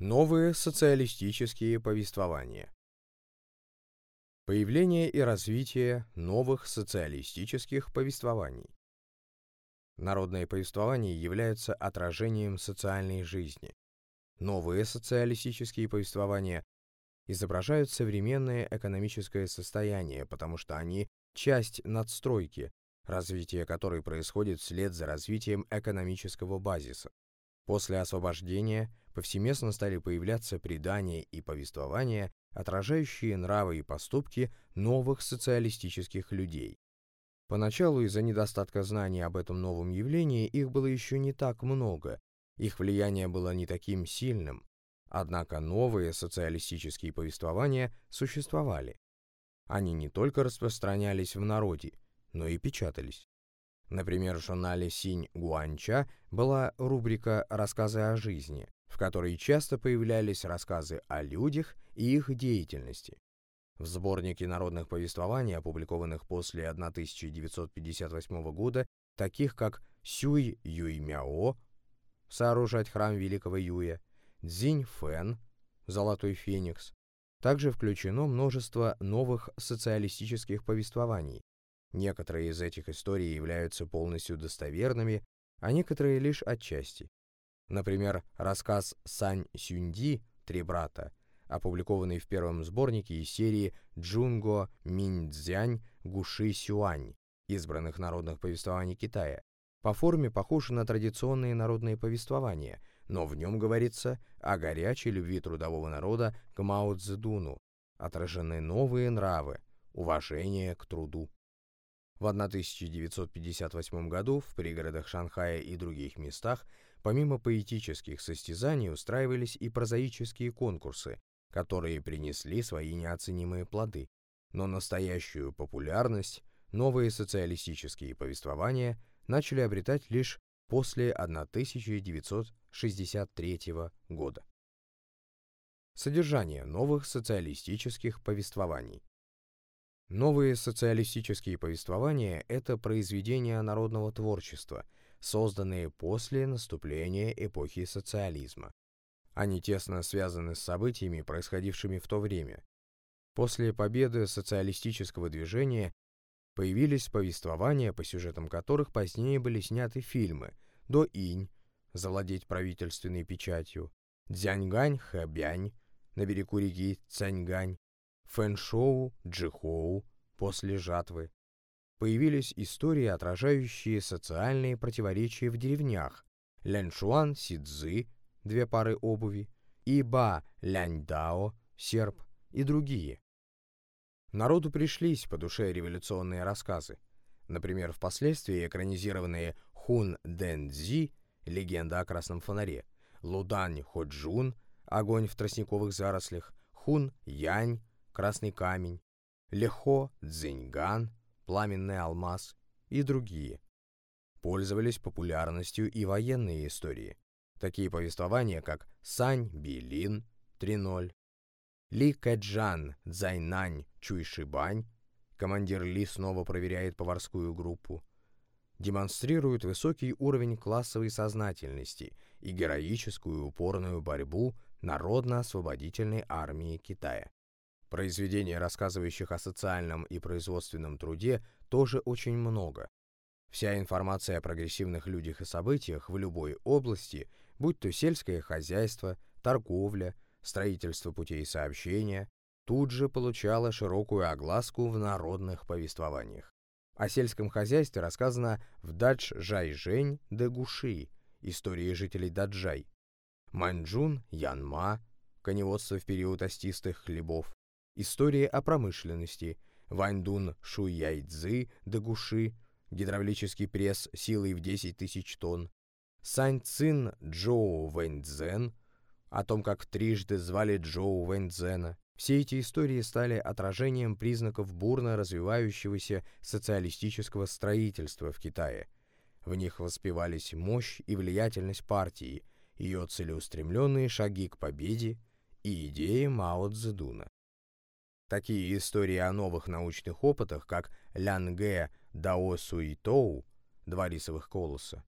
Новые социалистические повествования Появление и развитие новых социалистических повествований Народные повествования являются отражением социальной жизни. Новые социалистические повествования изображают современное экономическое состояние, потому что они – часть надстройки, развитие которой происходит вслед за развитием экономического базиса. После освобождения повсеместно стали появляться предания и повествования, отражающие нравы и поступки новых социалистических людей. Поначалу из-за недостатка знаний об этом новом явлении их было еще не так много, их влияние было не таким сильным, однако новые социалистические повествования существовали. Они не только распространялись в народе, но и печатались. Например, в журнале «Синь Гуанча» была рубрика «Рассказы о жизни», в которой часто появлялись рассказы о людях и их деятельности. В сборнике народных повествований, опубликованных после 1958 года, таких как «Сюй Юймяо» «Сооружать храм Великого Юя», «Цзинь Фэн» «Золотой Феникс», также включено множество новых социалистических повествований, Некоторые из этих историй являются полностью достоверными, а некоторые лишь отчасти. Например, рассказ «Сань Сюнди. Три брата», опубликованный в первом сборнике из серии «Джунго Миньцзянь Гуши Сюань» избранных народных повествований Китая. По форме похож на традиционные народные повествования, но в нем говорится о горячей любви трудового народа к Мао Цзэдуну, отражены новые нравы, уважение к труду. В 1958 году в пригородах Шанхая и других местах помимо поэтических состязаний устраивались и прозаические конкурсы, которые принесли свои неоценимые плоды. Но настоящую популярность новые социалистические повествования начали обретать лишь после 1963 года. Содержание новых социалистических повествований Новые социалистические повествования – это произведения народного творчества, созданные после наступления эпохи социализма. Они тесно связаны с событиями, происходившими в то время. После победы социалистического движения появились повествования, по сюжетам которых позднее были сняты фильмы «До инь», «Завладеть правительственной печатью», «Дзяньгань Хэбянь», «На берегу реки Цаньгань», фэншоу, джихоу, после жатвы. Появились истории, отражающие социальные противоречия в деревнях. Ляншуан Сидзы, две пары обуви, и Ба Ляньдао, серп и другие. Народу пришлись по душе революционные рассказы. Например, впоследствии экранизированные Хун Дэн Цзи «Легенда о красном фонаре», Лудань Ходжун «Огонь в тростниковых зарослях», Хун Янь красный камень, лехо, дзиньган, пламенный алмаз и другие. Пользовались популярностью и военные истории. Такие повествования, как Сань Билин 3.0, Ли Кэджан Цзайнань Чуйшибань, командир Ли снова проверяет поварскую группу, демонстрируют высокий уровень классовой сознательности и героическую упорную борьбу Народно-освободительной армии Китая. Произведений, рассказывающих о социальном и производственном труде, тоже очень много. Вся информация о прогрессивных людях и событиях в любой области, будь то сельское хозяйство, торговля, строительство путей сообщения, тут же получала широкую огласку в народных повествованиях. О сельском хозяйстве рассказано в Дадж Жай-Жень де Гуши, истории жителей Даджай, Маньчжун, Янма, коневодство в период остистых хлебов, История о промышленности. Ваньдун Шуяйцзы Дагуши. Гидравлический пресс силой в 10 тысяч тонн. Сань Цин Джоу Вэньцзен. О том, как трижды звали Джоу Вэньцзена. Все эти истории стали отражением признаков бурно развивающегося социалистического строительства в Китае. В них воспевались мощь и влиятельность партии, ее целеустремленные шаги к победе и идеи Мао Цзэдуна. Такие истории о новых научных опытах, как Лянге Дао Суитоу, два рисовых колоса,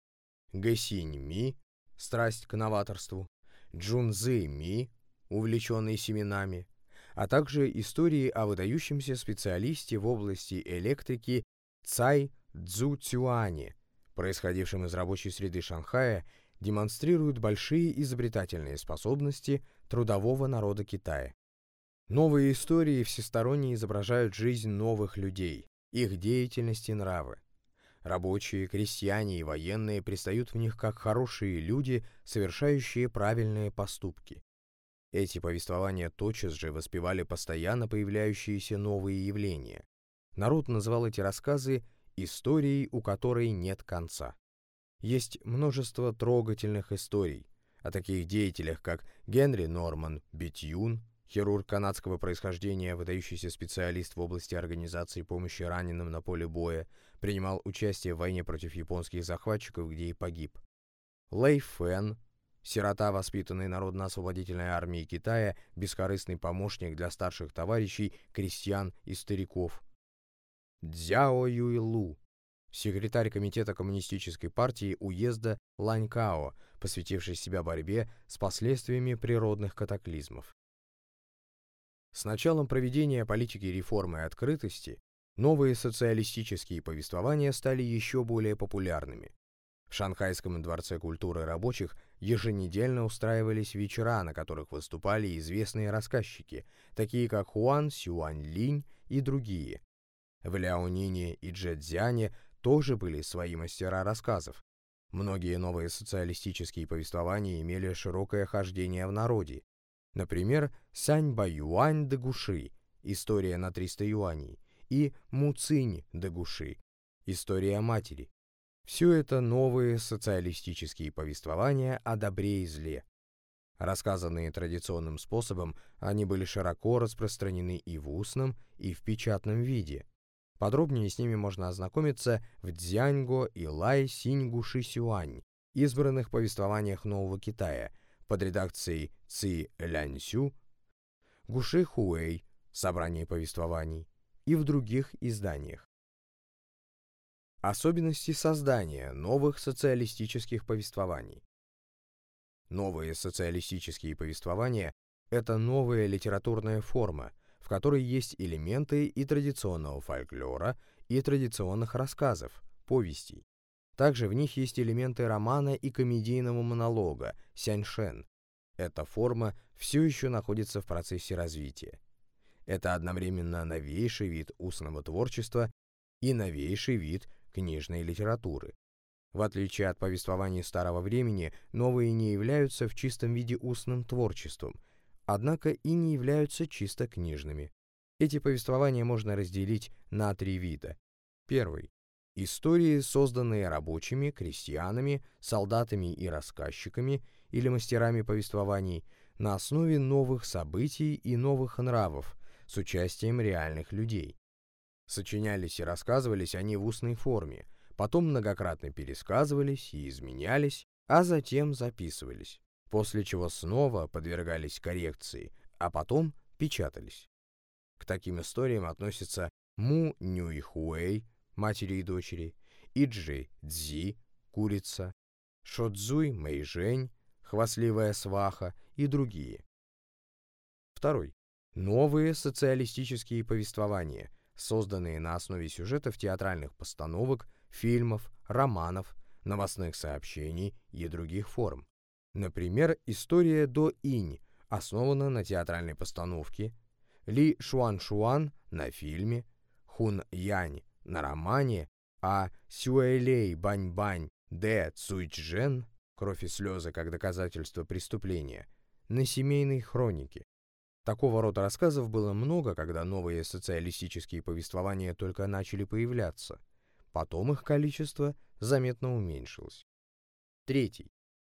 Гэсинь Ми, страсть к новаторству, Джунзы Ми, увлеченный семенами, а также истории о выдающемся специалисте в области электрики Цай Цзу Цюане, происходившем из рабочей среды Шанхая, демонстрируют большие изобретательные способности трудового народа Китая. Новые истории всесторонне изображают жизнь новых людей, их деятельность и нравы. Рабочие, крестьяне и военные предстают в них как хорошие люди, совершающие правильные поступки. Эти повествования тотчас же воспевали постоянно появляющиеся новые явления. Народ называл эти рассказы «историей, у которой нет конца». Есть множество трогательных историй о таких деятелях, как Генри Норман Бетьюн, хирург канадского происхождения, выдающийся специалист в области организации помощи раненым на поле боя, принимал участие в войне против японских захватчиков, где и погиб. Лэй Фэн, Сирота, воспитанный Народно-освободительной армией Китая, бескорыстный помощник для старших товарищей, крестьян и стариков. Цзяо Юйлу, секретарь комитета Коммунистической партии уезда Ланькао, посвятивший себя борьбе с последствиями природных катаклизмов. С началом проведения политики реформы и открытости новые социалистические повествования стали еще более популярными. В Шанхайском дворце культуры рабочих еженедельно устраивались вечера, на которых выступали известные рассказчики, такие как Хуан Сюань Линь и другие. В Ляонине и Джэцзяне тоже были свои мастера рассказов. Многие новые социалистические повествования имели широкое хождение в народе. Например, Сань Баюань де Гуши «История на 300 юаней» и Муцинь де Гуши «История матери», все это новые социалистические повествования о добре и зле. Рассказанные традиционным способом, они были широко распространены и в устном, и в печатном виде. Подробнее с ними можно ознакомиться в Дзяньго и Лай Синьгу Шисюань, избранных повествованиях Нового Китая, под редакцией Ци Ляньсю, Гуши Хуэй, собрание повествований, и в других изданиях. Особенности создания новых социалистических повествований. Новые социалистические повествования – это новая литературная форма, в которой есть элементы и традиционного фольклора, и традиционных рассказов, повестей. Также в них есть элементы романа и комедийного монолога, сяньшен. Эта форма все еще находится в процессе развития. Это одновременно новейший вид устного творчества и новейший вид книжной литературы. В отличие от повествований старого времени, новые не являются в чистом виде устным творчеством, однако и не являются чисто книжными. Эти повествования можно разделить на три вида. Первый. Истории, созданные рабочими, крестьянами, солдатами и рассказчиками или мастерами повествований на основе новых событий и новых нравов с участием реальных людей. Сочинялись и рассказывались они в устной форме, потом многократно пересказывались и изменялись, а затем записывались, после чего снова подвергались коррекции, а потом печатались. К таким историям относятся Му Нюй Хуэй, матери и дочери, Иджи Цзи, курица, Шодзуй Мэйжэнь, хвастливая сваха и другие. Второй. Новые социалистические повествования – созданные на основе сюжетов театральных постановок, фильмов, романов, новостных сообщений и других форм. Например, история До Инь основана на театральной постановке, Ли Шуан Шуан на фильме, Хун Янь на романе, а Сюэлей Бань Бань Дэ Цуйчжен «Кровь и слезы как доказательство преступления» на семейной хронике. Такого рода рассказов было много, когда новые социалистические повествования только начали появляться. Потом их количество заметно уменьшилось. Третий.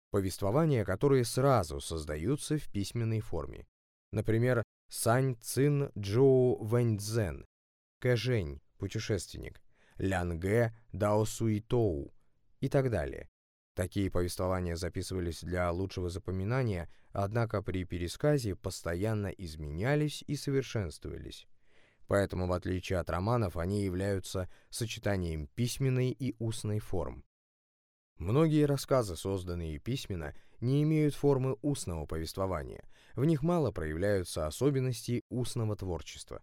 Повествования, которые сразу создаются в письменной форме. Например, Сань Цин Джоу Вэньцзэн, Кэжэнь, путешественник, Лян Гэ Дао Суитоу и так далее. Такие повествования записывались для лучшего запоминания, однако при пересказе постоянно изменялись и совершенствовались. Поэтому, в отличие от романов, они являются сочетанием письменной и устной форм. Многие рассказы, созданные письменно, не имеют формы устного повествования. В них мало проявляются особенности устного творчества.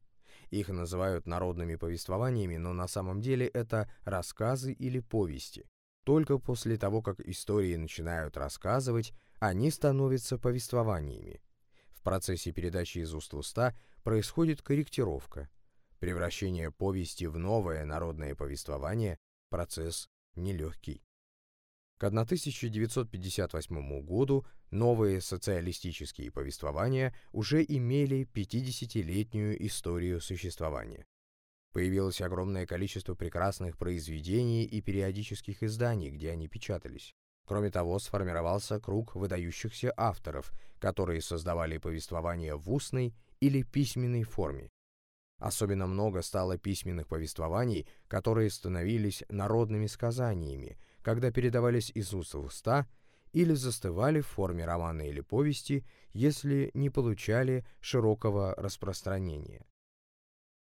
Их называют народными повествованиями, но на самом деле это рассказы или повести. Только после того, как истории начинают рассказывать, они становятся повествованиями. В процессе передачи из уст в уста происходит корректировка. Превращение повести в новое народное повествование – процесс нелегкий. К 1958 году новые социалистические повествования уже имели 50-летнюю историю существования. Появилось огромное количество прекрасных произведений и периодических изданий, где они печатались. Кроме того, сформировался круг выдающихся авторов, которые создавали повествования в устной или письменной форме. Особенно много стало письменных повествований, которые становились народными сказаниями, когда передавались из уст в уста или застывали в форме романа или повести, если не получали широкого распространения.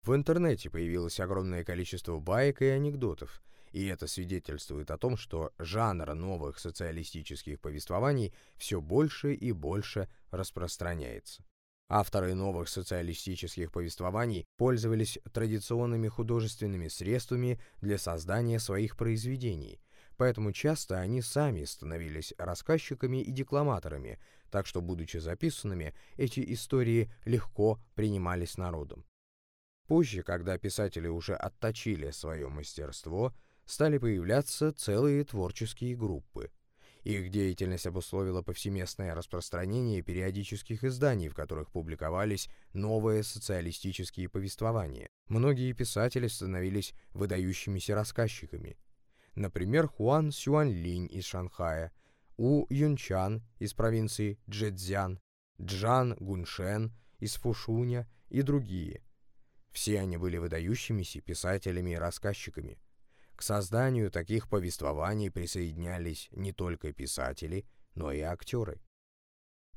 В интернете появилось огромное количество баек и анекдотов, и это свидетельствует о том, что жанр новых социалистических повествований все больше и больше распространяется. Авторы новых социалистических повествований пользовались традиционными художественными средствами для создания своих произведений, поэтому часто они сами становились рассказчиками и декламаторами, так что, будучи записанными, эти истории легко принимались народом. Позже, когда писатели уже отточили свое мастерство, стали появляться целые творческие группы. Их деятельность обусловила повсеместное распространение периодических изданий, в которых публиковались новые социалистические повествования. Многие писатели становились выдающимися рассказчиками. Например, Хуан Сюаньлинь из Шанхая, У Юнчан из провинции Джэцзян, Джан Гуншен из Фушуня и другие. Все они были выдающимися писателями и рассказчиками. К созданию таких повествований присоединялись не только писатели, но и актеры.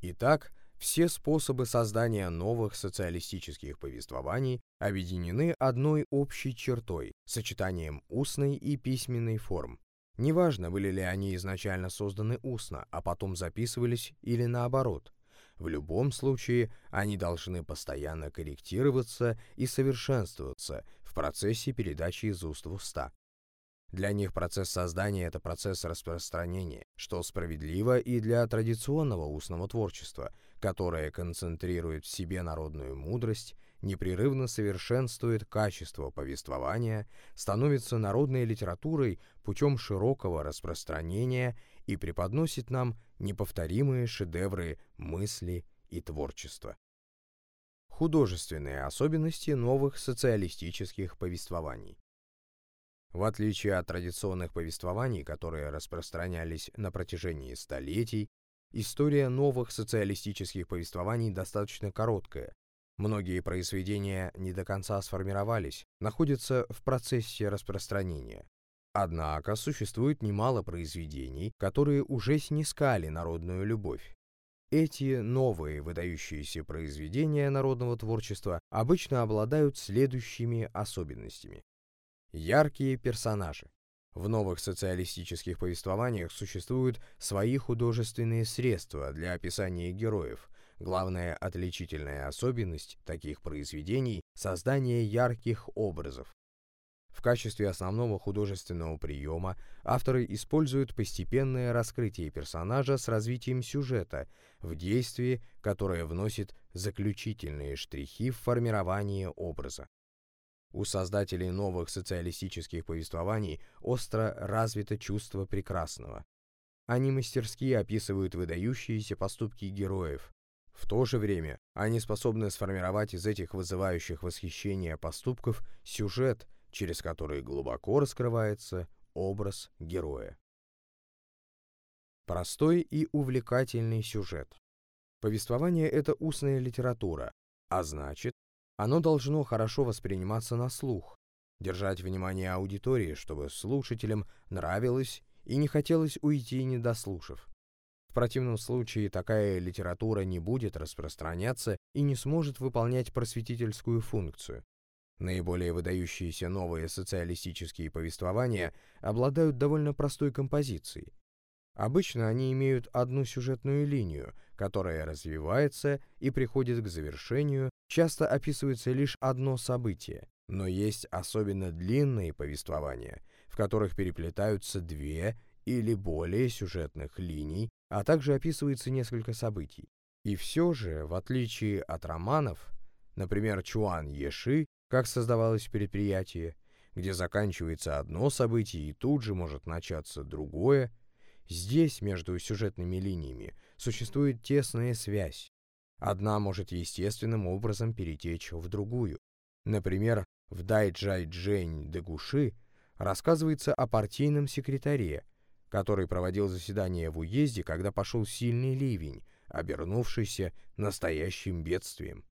Итак, все способы создания новых социалистических повествований объединены одной общей чертой – сочетанием устной и письменной форм. Неважно, были ли они изначально созданы устно, а потом записывались или наоборот. В любом случае, они должны постоянно корректироваться и совершенствоваться в процессе передачи из уст в уста. Для них процесс создания – это процесс распространения, что справедливо и для традиционного устного творчества, которое концентрирует в себе народную мудрость, непрерывно совершенствует качество повествования, становится народной литературой путем широкого распространения и преподносит нам неповторимые шедевры мысли и творчества. Художественные особенности новых социалистических повествований в отличие от традиционных повествований, которые распространялись на протяжении столетий, история новых социалистических повествований достаточно короткая. Многие произведения не до конца сформировались, находятся в процессе распространения. Однако существует немало произведений, которые уже снискали народную любовь. Эти новые выдающиеся произведения народного творчества обычно обладают следующими особенностями. Яркие персонажи. В новых социалистических повествованиях существуют свои художественные средства для описания героев. Главная отличительная особенность таких произведений – создание ярких образов. В качестве основного художественного приема авторы используют постепенное раскрытие персонажа с развитием сюжета в действии, которое вносит заключительные штрихи в формирование образа. У создателей новых социалистических повествований остро развито чувство прекрасного. Они мастерски описывают выдающиеся поступки героев. В то же время они способны сформировать из этих вызывающих восхищение поступков сюжет, через который глубоко раскрывается образ героя. Простой и увлекательный сюжет. Повествование — это устная литература, а значит, оно должно хорошо восприниматься на слух, держать внимание аудитории, чтобы слушателям нравилось и не хотелось уйти, не дослушав. В противном случае такая литература не будет распространяться и не сможет выполнять просветительскую функцию. Наиболее выдающиеся новые социалистические повествования обладают довольно простой композицией. Обычно они имеют одну сюжетную линию, которая развивается и приходит к завершению, часто описывается лишь одно событие, но есть особенно длинные повествования, в которых переплетаются две или более сюжетных линий, а также описывается несколько событий. И все же, в отличие от романов, например, Чуан Еши, как создавалось предприятие, где заканчивается одно событие и тут же может начаться другое, здесь между сюжетными линиями существует тесная связь. Одна может естественным образом перетечь в другую. Например, в Дай Джай Джень Дегуши рассказывается о партийном секретаре, который проводил заседание в уезде, когда пошел сильный ливень, обернувшийся настоящим бедствием.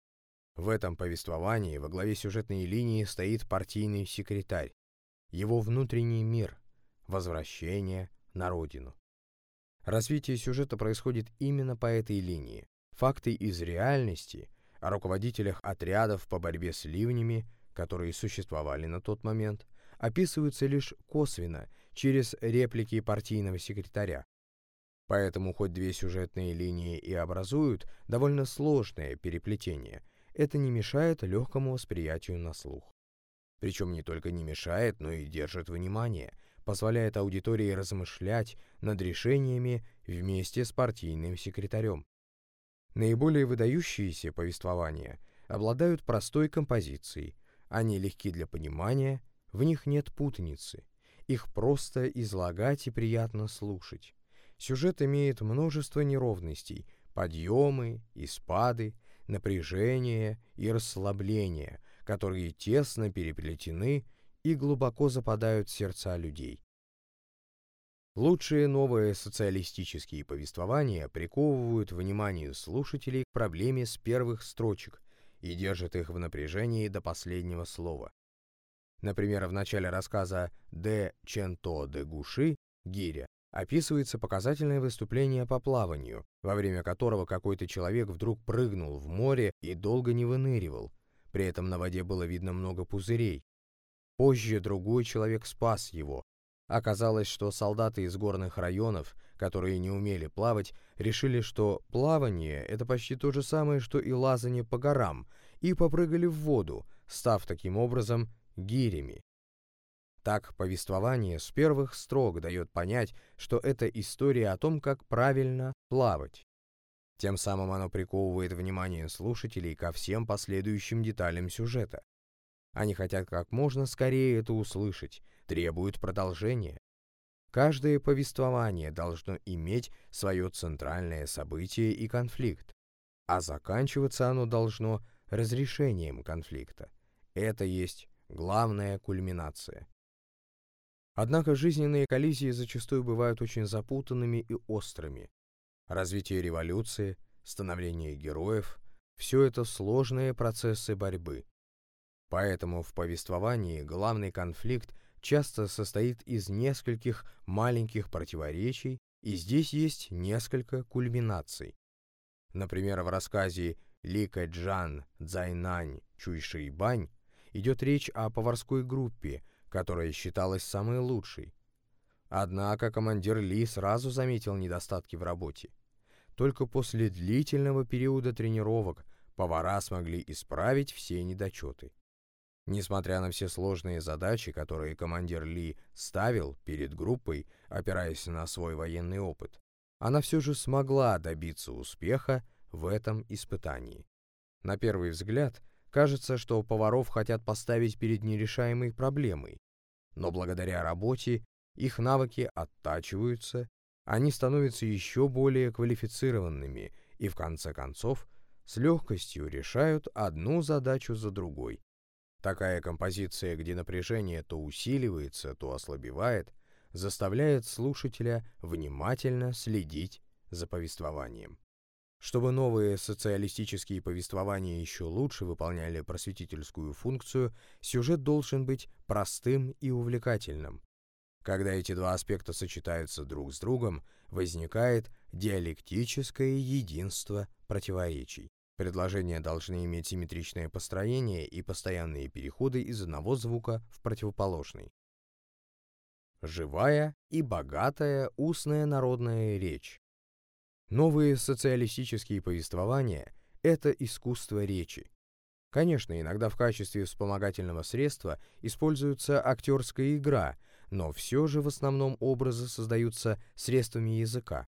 В этом повествовании во главе сюжетной линии стоит партийный секретарь, его внутренний мир, возвращение на родину. Развитие сюжета происходит именно по этой линии. Факты из реальности о руководителях отрядов по борьбе с ливнями, которые существовали на тот момент, описываются лишь косвенно, через реплики партийного секретаря. Поэтому хоть две сюжетные линии и образуют довольно сложное переплетение, это не мешает легкому восприятию на слух. Причем не только не мешает, но и держит внимание, позволяет аудитории размышлять над решениями вместе с партийным секретарем. Наиболее выдающиеся повествования обладают простой композицией, они легки для понимания, в них нет путаницы, их просто излагать и приятно слушать. Сюжет имеет множество неровностей, подъемы и спады, напряжение и расслабление, которые тесно переплетены и глубоко западают в сердца людей. Лучшие новые социалистические повествования приковывают внимание слушателей к проблеме с первых строчек и держат их в напряжении до последнего слова. Например, в начале рассказа «Де Ченто де Гуши» «Гиря» описывается показательное выступление по плаванию, во время которого какой-то человек вдруг прыгнул в море и долго не выныривал. При этом на воде было видно много пузырей. Позже другой человек спас его. Оказалось, что солдаты из горных районов, которые не умели плавать, решили, что плавание — это почти то же самое, что и лазание по горам, и попрыгали в воду, став таким образом гирями. Так повествование с первых строк дает понять, что это история о том, как правильно плавать. Тем самым оно приковывает внимание слушателей ко всем последующим деталям сюжета. Они хотят как можно скорее это услышать, требуют продолжения. Каждое повествование должно иметь свое центральное событие и конфликт, а заканчиваться оно должно разрешением конфликта. Это есть главная кульминация. Однако жизненные коллизии зачастую бывают очень запутанными и острыми. Развитие революции, становление героев – все это сложные процессы борьбы. Поэтому в повествовании главный конфликт часто состоит из нескольких маленьких противоречий, и здесь есть несколько кульминаций. Например, в рассказе Лика Джан Цзайнань Чуйшибань идет речь о поварской группе, которая считалась самой лучшей. Однако командир Ли сразу заметил недостатки в работе. Только после длительного периода тренировок повара смогли исправить все недочеты. Несмотря на все сложные задачи, которые командир Ли ставил перед группой, опираясь на свой военный опыт, она все же смогла добиться успеха в этом испытании. На первый взгляд, Кажется, что поваров хотят поставить перед нерешаемой проблемой, но благодаря работе их навыки оттачиваются, они становятся еще более квалифицированными и, в конце концов, с легкостью решают одну задачу за другой. Такая композиция, где напряжение то усиливается, то ослабевает, заставляет слушателя внимательно следить за повествованием. Чтобы новые социалистические повествования еще лучше выполняли просветительскую функцию, сюжет должен быть простым и увлекательным. Когда эти два аспекта сочетаются друг с другом, возникает диалектическое единство противоречий. Предложения должны иметь симметричное построение и постоянные переходы из одного звука в противоположный. живая и богатая устная народная речь. Новые социалистические повествования – это искусство речи. Конечно, иногда в качестве вспомогательного средства используется актерская игра, но все же в основном образы создаются средствами языка.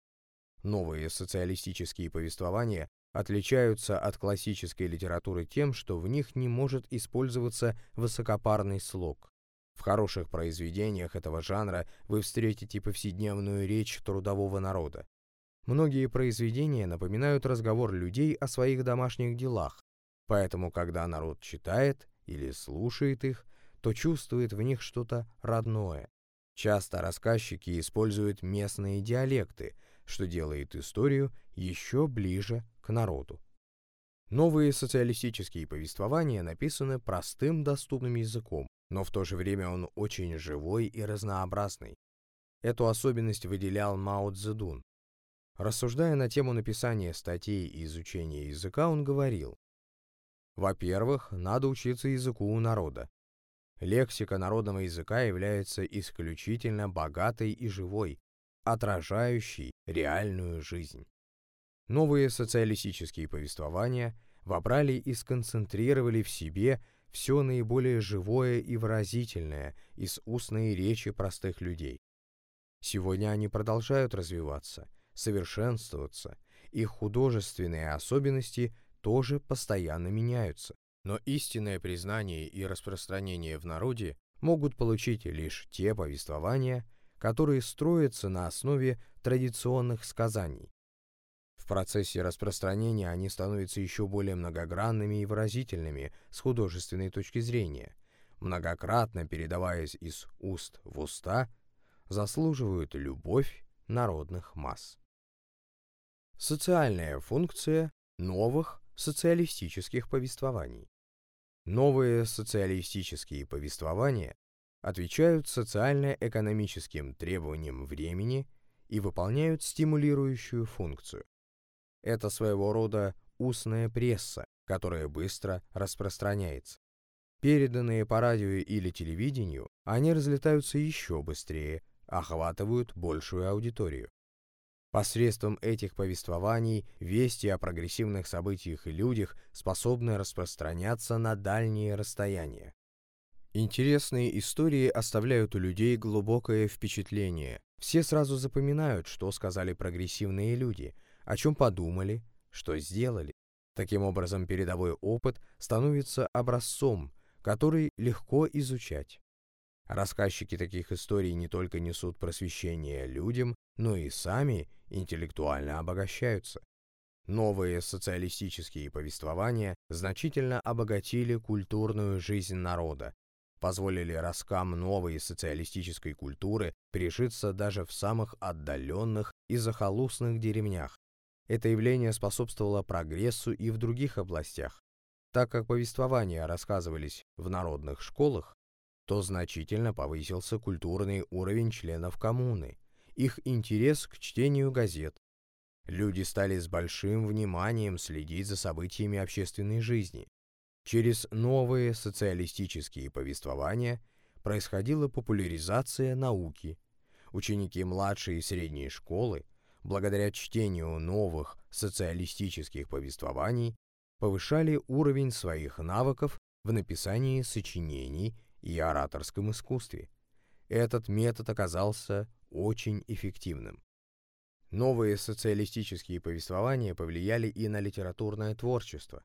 Новые социалистические повествования отличаются от классической литературы тем, что в них не может использоваться высокопарный слог. В хороших произведениях этого жанра вы встретите повседневную речь трудового народа. Многие произведения напоминают разговор людей о своих домашних делах, поэтому когда народ читает или слушает их, то чувствует в них что-то родное. Часто рассказчики используют местные диалекты, что делает историю еще ближе народу. Новые социалистические повествования написаны простым доступным языком, но в то же время он очень живой и разнообразный. Эту особенность выделял Мао Цзэдун. Рассуждая на тему написания статей и изучения языка, он говорил, «Во-первых, надо учиться языку у народа. Лексика народного языка является исключительно богатой и живой, отражающей реальную жизнь. Новые социалистические повествования вобрали и сконцентрировали в себе все наиболее живое и выразительное из устной речи простых людей. Сегодня они продолжают развиваться, совершенствоваться, их художественные особенности тоже постоянно меняются. Но истинное признание и распространение в народе могут получить лишь те повествования, которые строятся на основе традиционных сказаний. Процессе распространения они становятся еще более многогранными и выразительными с художественной точки зрения, многократно передаваясь из уст в уста, заслуживают любовь народных масс. Социальная функция новых социалистических повествований. Новые социалистические повествования отвечают социально-экономическим требованиям времени и выполняют стимулирующую функцию. Это своего рода устная пресса, которая быстро распространяется. Переданные по радио или телевидению, они разлетаются еще быстрее, охватывают большую аудиторию. Посредством этих повествований вести о прогрессивных событиях и людях способны распространяться на дальние расстояния. Интересные истории оставляют у людей глубокое впечатление. Все сразу запоминают, что сказали прогрессивные люди, о чем подумали, что сделали. Таким образом, передовой опыт становится образцом, который легко изучать. Рассказчики таких историй не только несут просвещение людям, но и сами интеллектуально обогащаются. Новые социалистические повествования значительно обогатили культурную жизнь народа, позволили раскам новой социалистической культуры прижиться даже в самых отдаленных и захолустных деревнях. Это явление способствовало прогрессу и в других областях. Так как повествования рассказывались в народных школах, то значительно повысился культурный уровень членов коммуны, их интерес к чтению газет. Люди стали с большим вниманием следить за событиями общественной жизни. Через новые социалистические повествования происходила популяризация науки. Ученики младшей и средней школы, благодаря чтению новых социалистических повествований, повышали уровень своих навыков в написании сочинений и ораторском искусстве. Этот метод оказался очень эффективным. Новые социалистические повествования повлияли и на литературное творчество.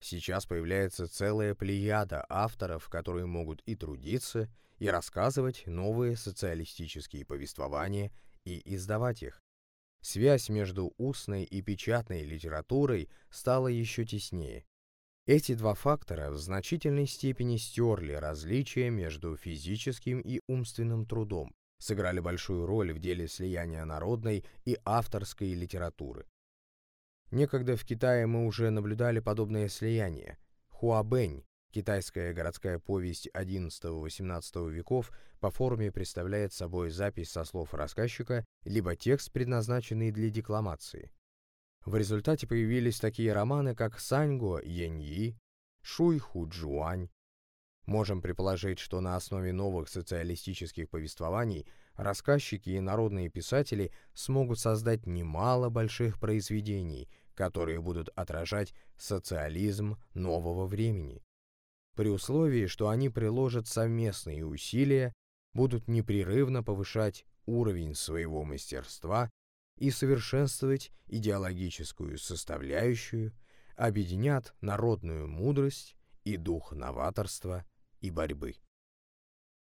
Сейчас появляется целая плеяда авторов, которые могут и трудиться, и рассказывать новые социалистические повествования и издавать их. Связь между устной и печатной литературой стала еще теснее. Эти два фактора в значительной степени стерли различия между физическим и умственным трудом, сыграли большую роль в деле слияния народной и авторской литературы. Некогда в Китае мы уже наблюдали подобное слияние. Хуабэнь, китайская городская повесть XI-XVIII веков, по форме представляет собой запись со слов рассказчика, либо текст, предназначенный для декламации. В результате появились такие романы, как «Саньго Яньи», «Шуй Худжуань», Можем предположить, что на основе новых социалистических повествований рассказчики и народные писатели смогут создать немало больших произведений, которые будут отражать социализм нового времени. При условии, что они приложат совместные усилия, будут непрерывно повышать уровень своего мастерства и совершенствовать идеологическую составляющую, объединят народную мудрость и дух новаторства и борьбы.